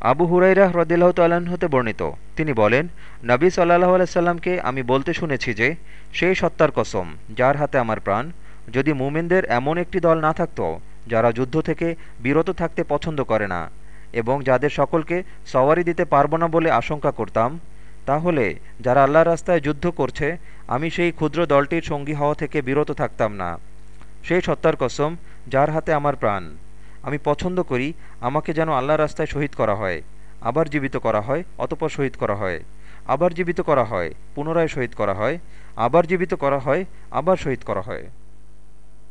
আবু হুরাইরা রদিল্লাহ তাল্লাহ্ন হতে বর্ণিত। তিনি বলেন, নবী সাল্লাহ আলাইসাল্লামকে আমি বলতে শুনেছি যে সেই সত্তার কসম, যার হাতে আমার প্রাণ। যদি মুমিনদের এমন একটি দল না থাকত, যারা যুদ্ধ থেকে বিরত থাকতে পছন্দ করে না, এবং যাদের সকলকে সওয়ারি দিতে পারব না বলে আশঙ্কা করতাম, তাহলে যারা আল্লাহ রাস্তায় যুদ্ধ করছে, আমি সেই ক্ষুদ্র দলটির সঙ্গী হওয়া থেকে বিরত থাকতাম না। সেই সত্তার কসম, যার হাতে আমার প্রাণ। আমি পছন্দ করি আমাকে যেন আল্লাহ রাস্তায় শহীদ করা হয়, আবার জীবিত করা হয়, অতপর শহীদ করা হয়, আবার জীবিত করা হয়, পুনরায় শহীদ করা হয়, আবার জীবিত করা হয়, আবার শহীদ করা হয়।